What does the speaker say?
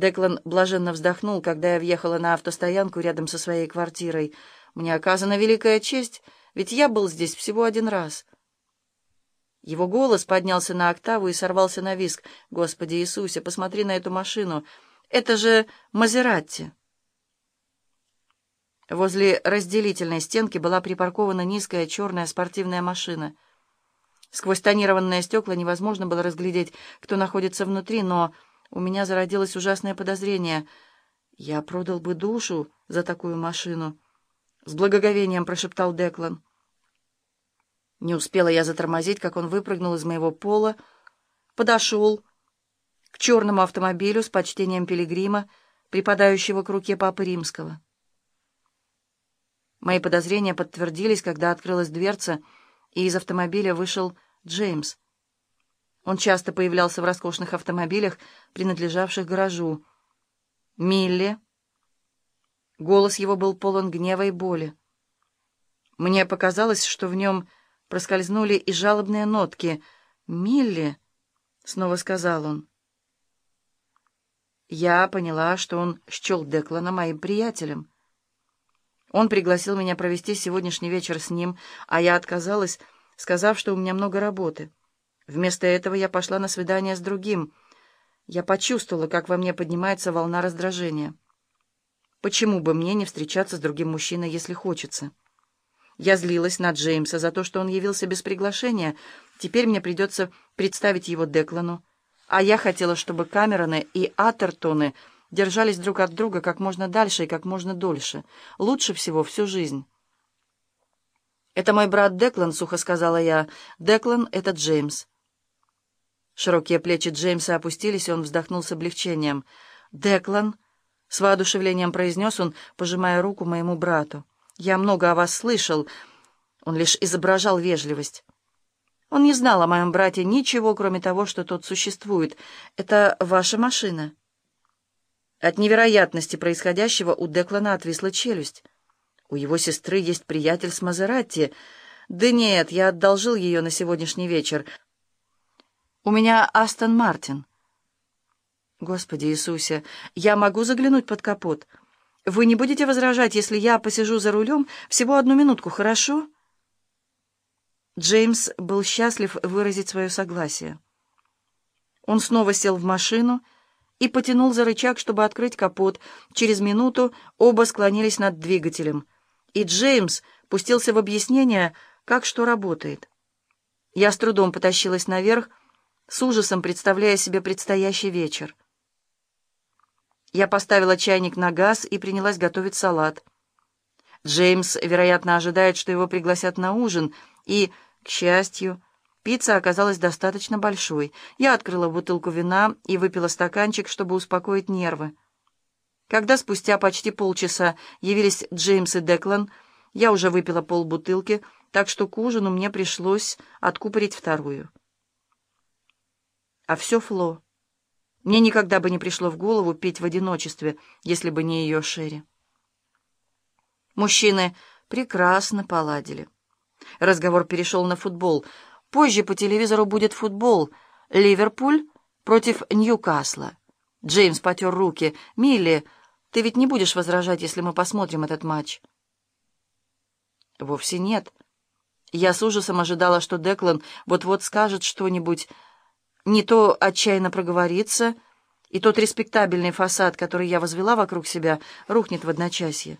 Деклан блаженно вздохнул, когда я въехала на автостоянку рядом со своей квартирой. Мне оказана великая честь, ведь я был здесь всего один раз. Его голос поднялся на октаву и сорвался на виск. «Господи Иисусе, посмотри на эту машину! Это же Мазератти!» Возле разделительной стенки была припаркована низкая черная спортивная машина. Сквозь тонированные стекла невозможно было разглядеть, кто находится внутри, но у меня зародилось ужасное подозрение. Я продал бы душу за такую машину. С благоговением прошептал Деклан. Не успела я затормозить, как он выпрыгнул из моего пола, подошел к черному автомобилю с почтением пилигрима, припадающего к руке Папы Римского. Мои подозрения подтвердились, когда открылась дверца, и из автомобиля вышел Джеймс. Он часто появлялся в роскошных автомобилях, принадлежавших гаражу. «Милли!» Голос его был полон гнева и боли. Мне показалось, что в нем проскользнули и жалобные нотки. «Милли!» — снова сказал он. Я поняла, что он счел Деклана моим приятелем. Он пригласил меня провести сегодняшний вечер с ним, а я отказалась, сказав, что у меня много работы. Вместо этого я пошла на свидание с другим. Я почувствовала, как во мне поднимается волна раздражения. Почему бы мне не встречаться с другим мужчиной, если хочется? Я злилась на Джеймса за то, что он явился без приглашения. Теперь мне придется представить его Деклану. А я хотела, чтобы Камероны и Атертоны держались друг от друга как можно дальше и как можно дольше. Лучше всего всю жизнь. «Это мой брат Деклан», — сухо сказала я. «Деклан — это Джеймс». Широкие плечи Джеймса опустились, и он вздохнул с облегчением. «Деклан», — с воодушевлением произнес он, пожимая руку моему брату. «Я много о вас слышал». Он лишь изображал вежливость. Он не знал о моем брате ничего, кроме того, что тот существует. «Это ваша машина?» От невероятности происходящего у Деклана отвисла челюсть. У его сестры есть приятель с Мазератти. Да нет, я одолжил ее на сегодняшний вечер. У меня Астон Мартин. Господи Иисусе, я могу заглянуть под капот? Вы не будете возражать, если я посижу за рулем всего одну минутку, хорошо? Джеймс был счастлив выразить свое согласие. Он снова сел в машину и потянул за рычаг, чтобы открыть капот. Через минуту оба склонились над двигателем, и Джеймс пустился в объяснение, как что работает. Я с трудом потащилась наверх, с ужасом представляя себе предстоящий вечер. Я поставила чайник на газ и принялась готовить салат. Джеймс, вероятно, ожидает, что его пригласят на ужин, и, к счастью, Пицца оказалась достаточно большой. Я открыла бутылку вина и выпила стаканчик, чтобы успокоить нервы. Когда спустя почти полчаса явились Джеймс и Деклан, я уже выпила полбутылки, так что к ужину мне пришлось откупорить вторую. А все Фло. Мне никогда бы не пришло в голову пить в одиночестве, если бы не ее Шерри. Мужчины прекрасно поладили. Разговор перешел на футбол — Позже по телевизору будет футбол. Ливерпуль против Ньюкасла. Джеймс потер руки. «Милли, ты ведь не будешь возражать, если мы посмотрим этот матч?» «Вовсе нет. Я с ужасом ожидала, что Деклан вот-вот скажет что-нибудь, не то отчаянно проговорится, и тот респектабельный фасад, который я возвела вокруг себя, рухнет в одночасье.